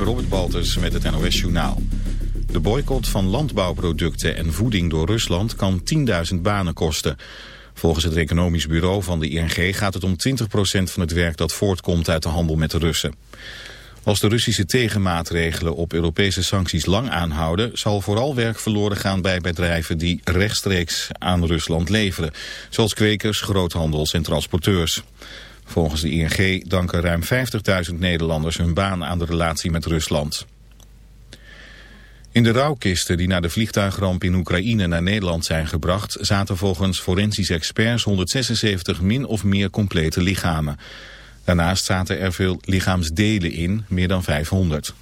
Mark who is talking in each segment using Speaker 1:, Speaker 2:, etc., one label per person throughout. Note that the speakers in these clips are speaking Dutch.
Speaker 1: Robert Baltus met het NOS Journaal. De boycott van landbouwproducten en voeding door Rusland kan 10.000 banen kosten. Volgens het economisch bureau van de ING gaat het om 20% van het werk dat voortkomt uit de handel met de Russen. Als de Russische tegenmaatregelen op Europese sancties lang aanhouden... zal vooral werk verloren gaan bij bedrijven die rechtstreeks aan Rusland leveren. Zoals kwekers, groothandels en transporteurs. Volgens de ING danken ruim 50.000 Nederlanders hun baan aan de relatie met Rusland. In de rouwkisten die na de vliegtuigramp in Oekraïne naar Nederland zijn gebracht... zaten volgens forensische experts 176 min of meer complete lichamen. Daarnaast zaten er veel lichaamsdelen in, meer dan 500.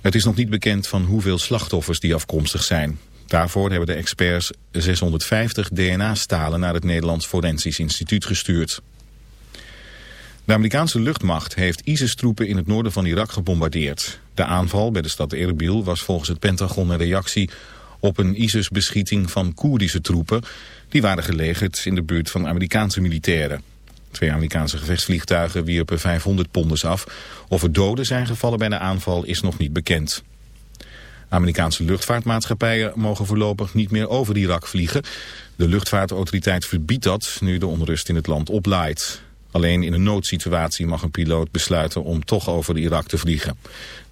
Speaker 1: Het is nog niet bekend van hoeveel slachtoffers die afkomstig zijn. Daarvoor hebben de experts 650 DNA-stalen naar het Nederlands Forensisch Instituut gestuurd. De Amerikaanse luchtmacht heeft ISIS-troepen in het noorden van Irak gebombardeerd. De aanval bij de stad Erbil was volgens het Pentagon een reactie op een ISIS-beschieting van Koerdische troepen. Die waren gelegerd in de buurt van Amerikaanse militairen. Twee Amerikaanse gevechtsvliegtuigen wierpen 500 ponders af. Of er doden zijn gevallen bij de aanval is nog niet bekend. Amerikaanse luchtvaartmaatschappijen mogen voorlopig niet meer over Irak vliegen. De luchtvaartautoriteit verbiedt dat nu de onrust in het land oplaait. Alleen in een noodsituatie mag een piloot besluiten om toch over Irak te vliegen.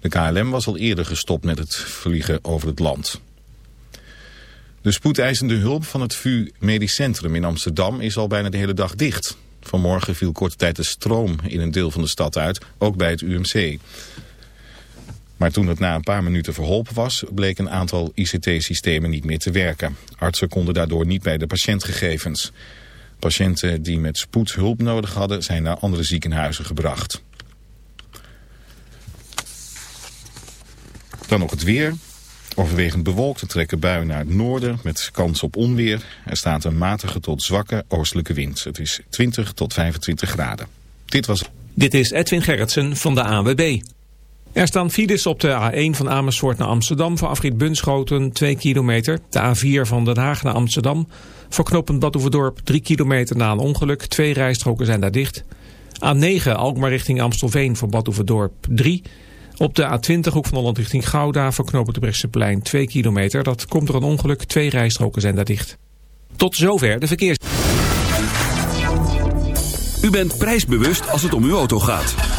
Speaker 1: De KLM was al eerder gestopt met het vliegen over het land. De spoedeisende hulp van het VU Medisch Centrum in Amsterdam is al bijna de hele dag dicht. Vanmorgen viel korte tijd de stroom in een deel van de stad uit, ook bij het UMC. Maar toen het na een paar minuten verholpen was, bleek een aantal ICT-systemen niet meer te werken. Artsen konden daardoor niet bij de patiëntgegevens. Patiënten die met spoed hulp nodig hadden zijn naar andere ziekenhuizen gebracht. Dan nog het weer. Overwegend bewolkt trekken buien naar het noorden met kans op onweer. Er staat een matige tot zwakke oostelijke wind. Het is 20 tot 25 graden. Dit was...
Speaker 2: Dit is Edwin Gerritsen van de AWB. Er staan files op de A1 van Amersfoort naar Amsterdam... voor afrit Bunschoten 2 kilometer. De A4 van Den Haag naar Amsterdam... Voor knooppunt Badhoevedorp 3 kilometer na een ongeluk. Twee rijstroken zijn daar dicht. A9 Alkmaar richting Amstelveen voor Badhoevedorp 3. Op de A20 hoek van Holland richting Gouda voor knooppunt Bresseplein 2 kilometer. Dat komt door een ongeluk. Twee rijstroken zijn daar dicht. Tot zover de verkeers.
Speaker 3: U bent prijsbewust als het om uw auto gaat.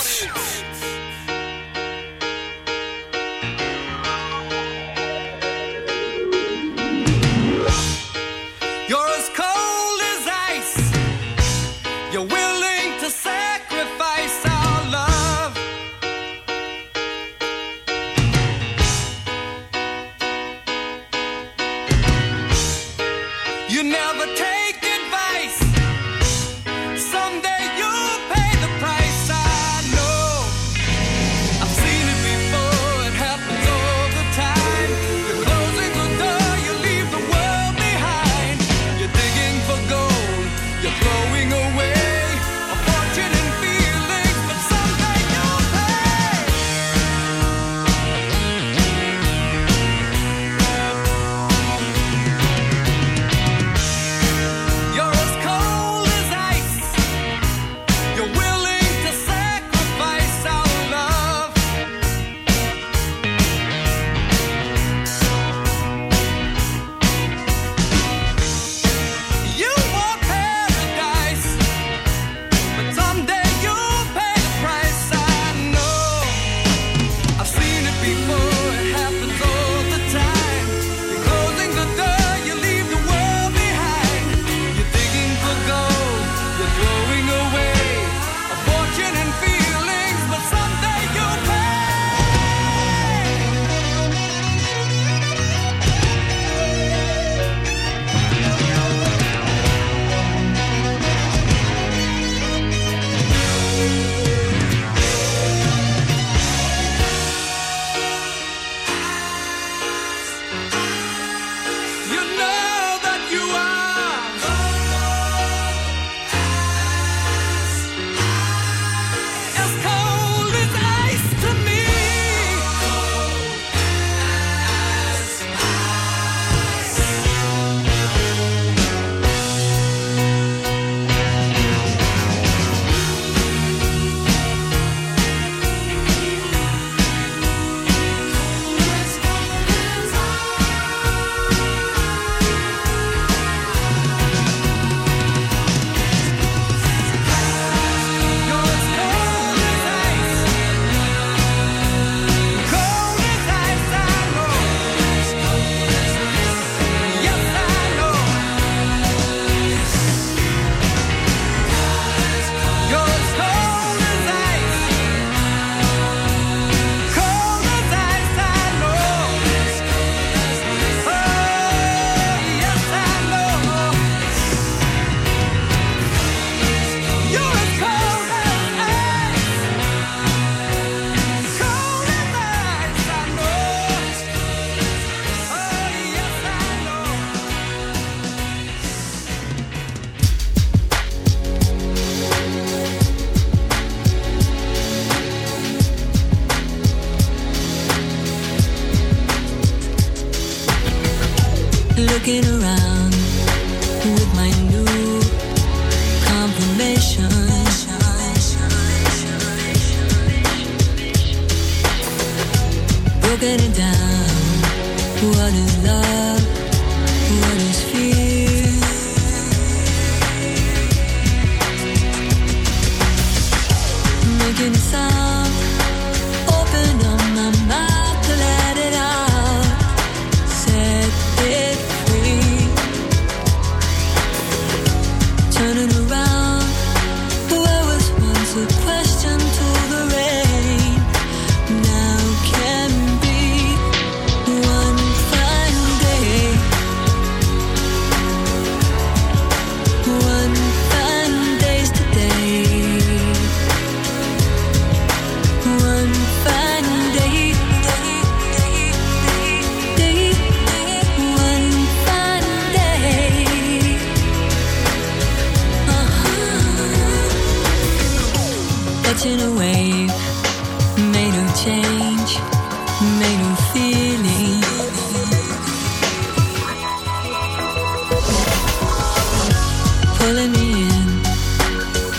Speaker 4: calling me
Speaker 5: in.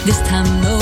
Speaker 5: This time, no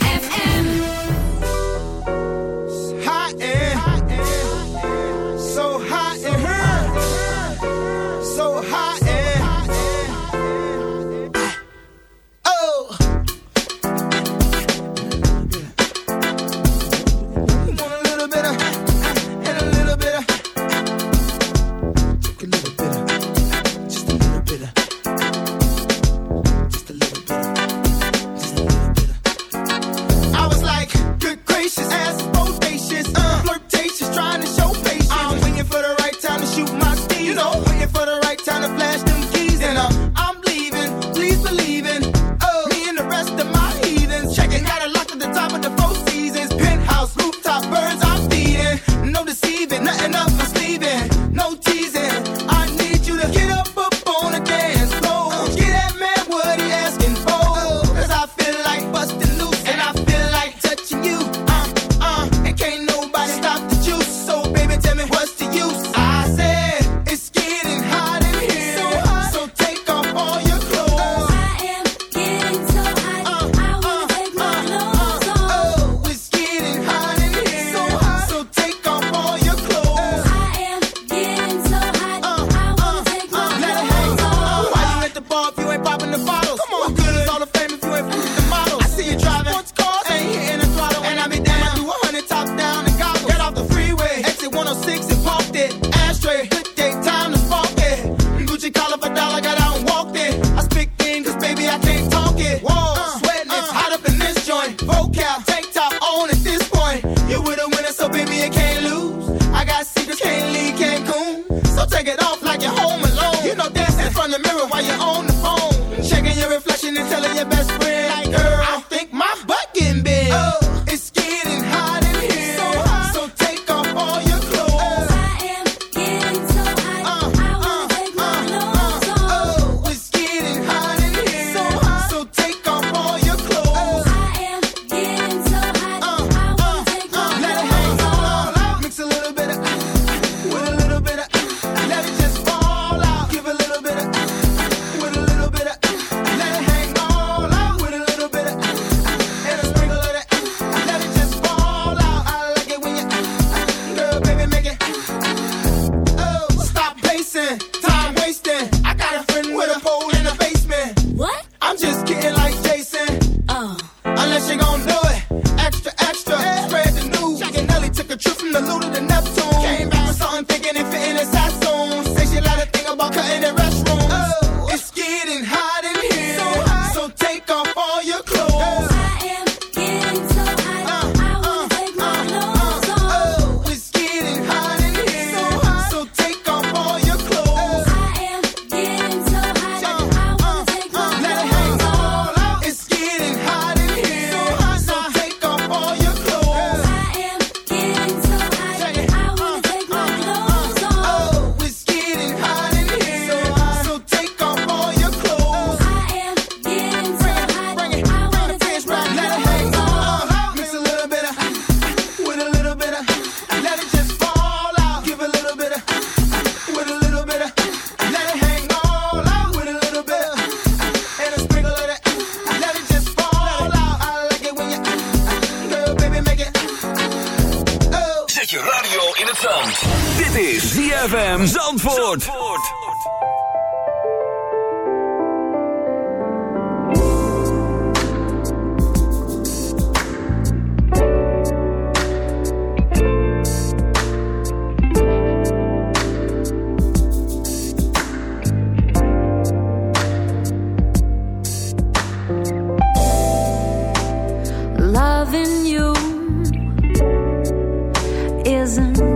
Speaker 4: prison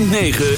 Speaker 4: 106.9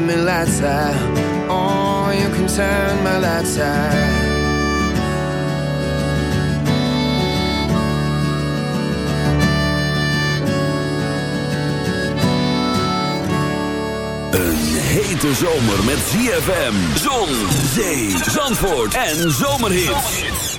Speaker 6: Love me lights out. Oh, you can turn my lights out.
Speaker 7: Een hete zomer met ZFM, zon, zee, zandvoort en zomerhits.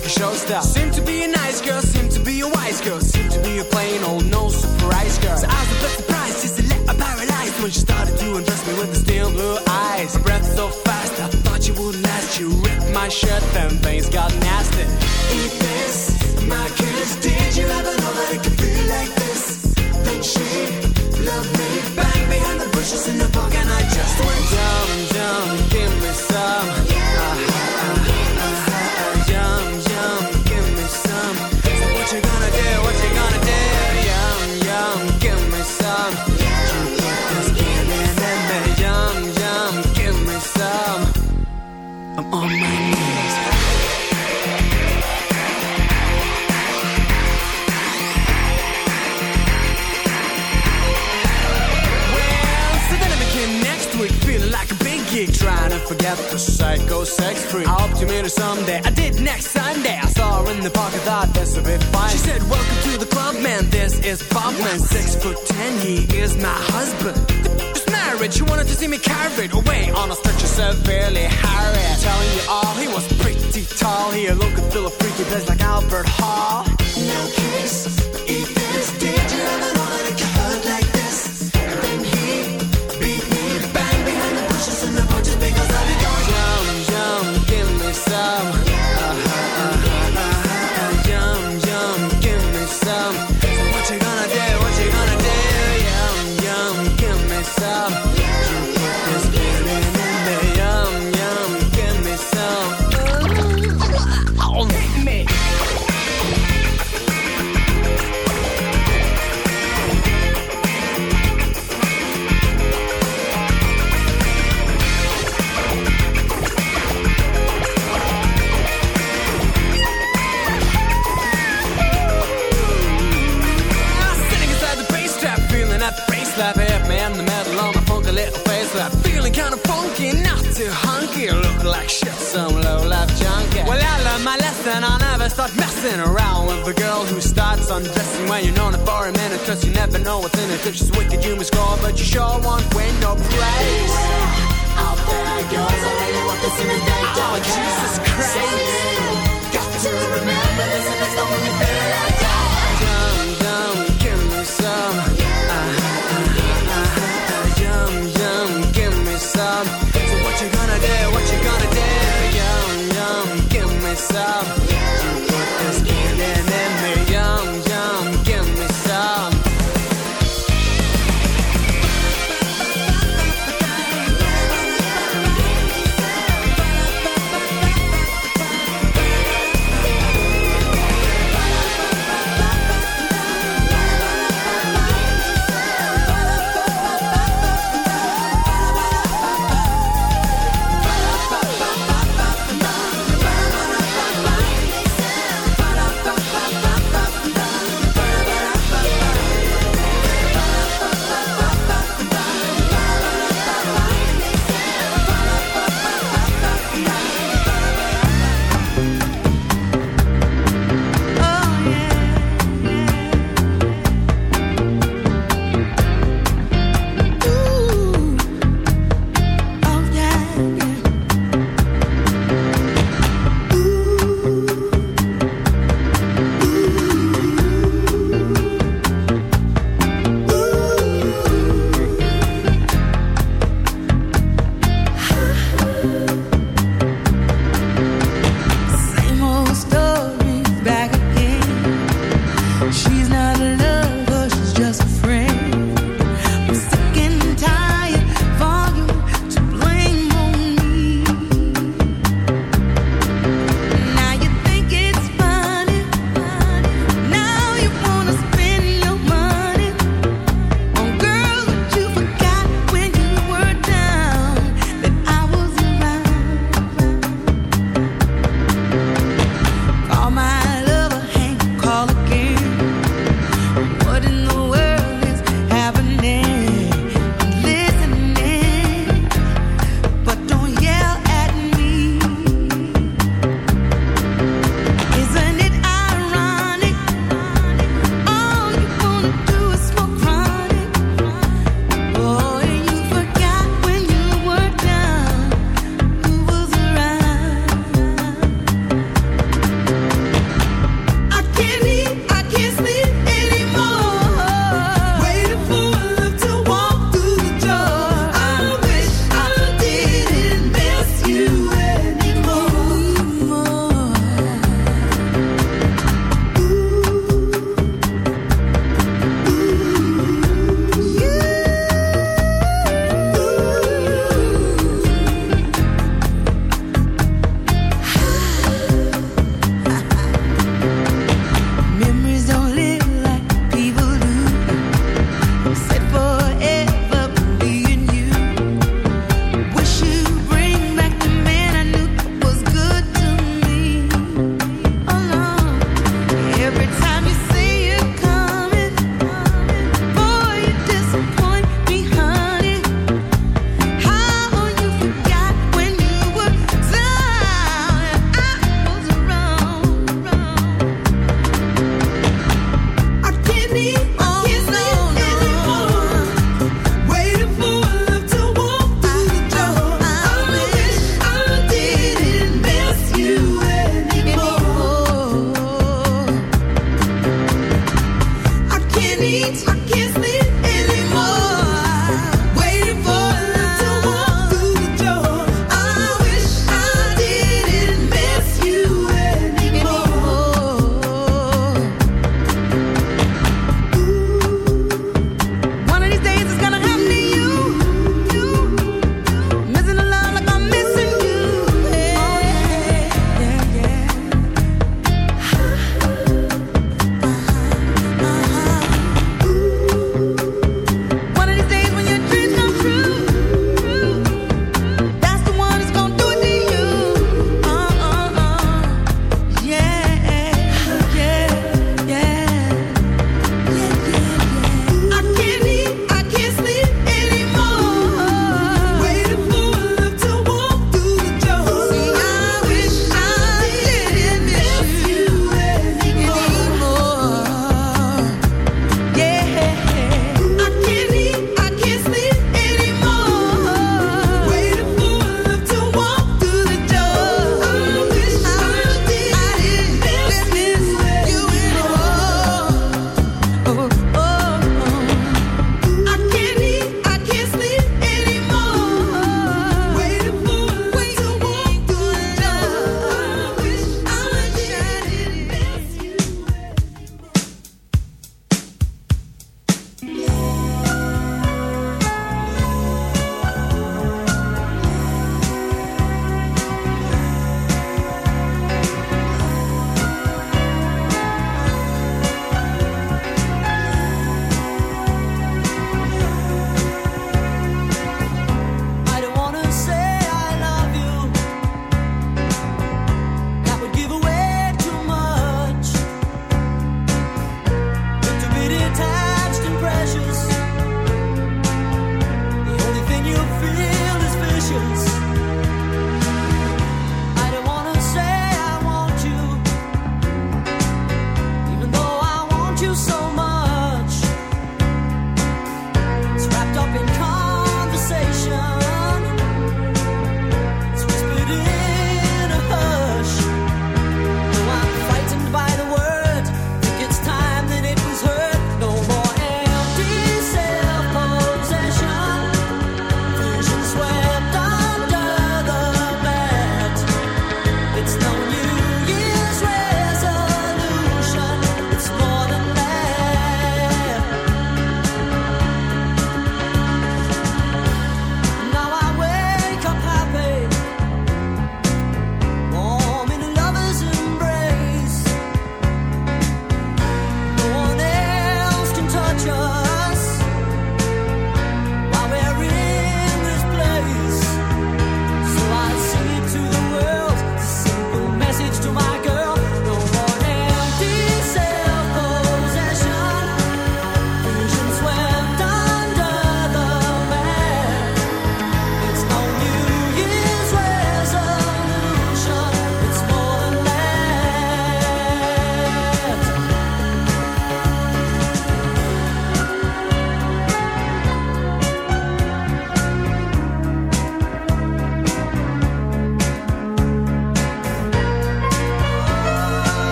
Speaker 8: Like a showstopper. Seemed to be a nice girl, seem to be a wise girl, seem to be a plain old no surprise girl. So I was a bit surprised, just a little paralyzed when she started to undress me with the steel blue eyes. Her breath so fast, I thought she wouldn't last. She ripped my shirt, then things got nasty. Eat this, my kiss. Did you ever know that get the psycho sex free. I hope to meet her someday. I did next Sunday. I saw her in the park. I thought this would be fine. She said, "Welcome to the club, man. This is Bob, man. Six foot ten. He is my husband." This marriage, she wanted to see me carried away on a stretcher, severely harassed. Telling you all, he was pretty tall. He looked a feel a freaky just like Albert Hall. No kisses, start messing around with a girl who starts undressing when you're known for a minute. Cause you never know what's in it. If she's wicked, you must go, but you sure won't win no place. Oh, Jesus Christ. Got to remember this, and it's the only thing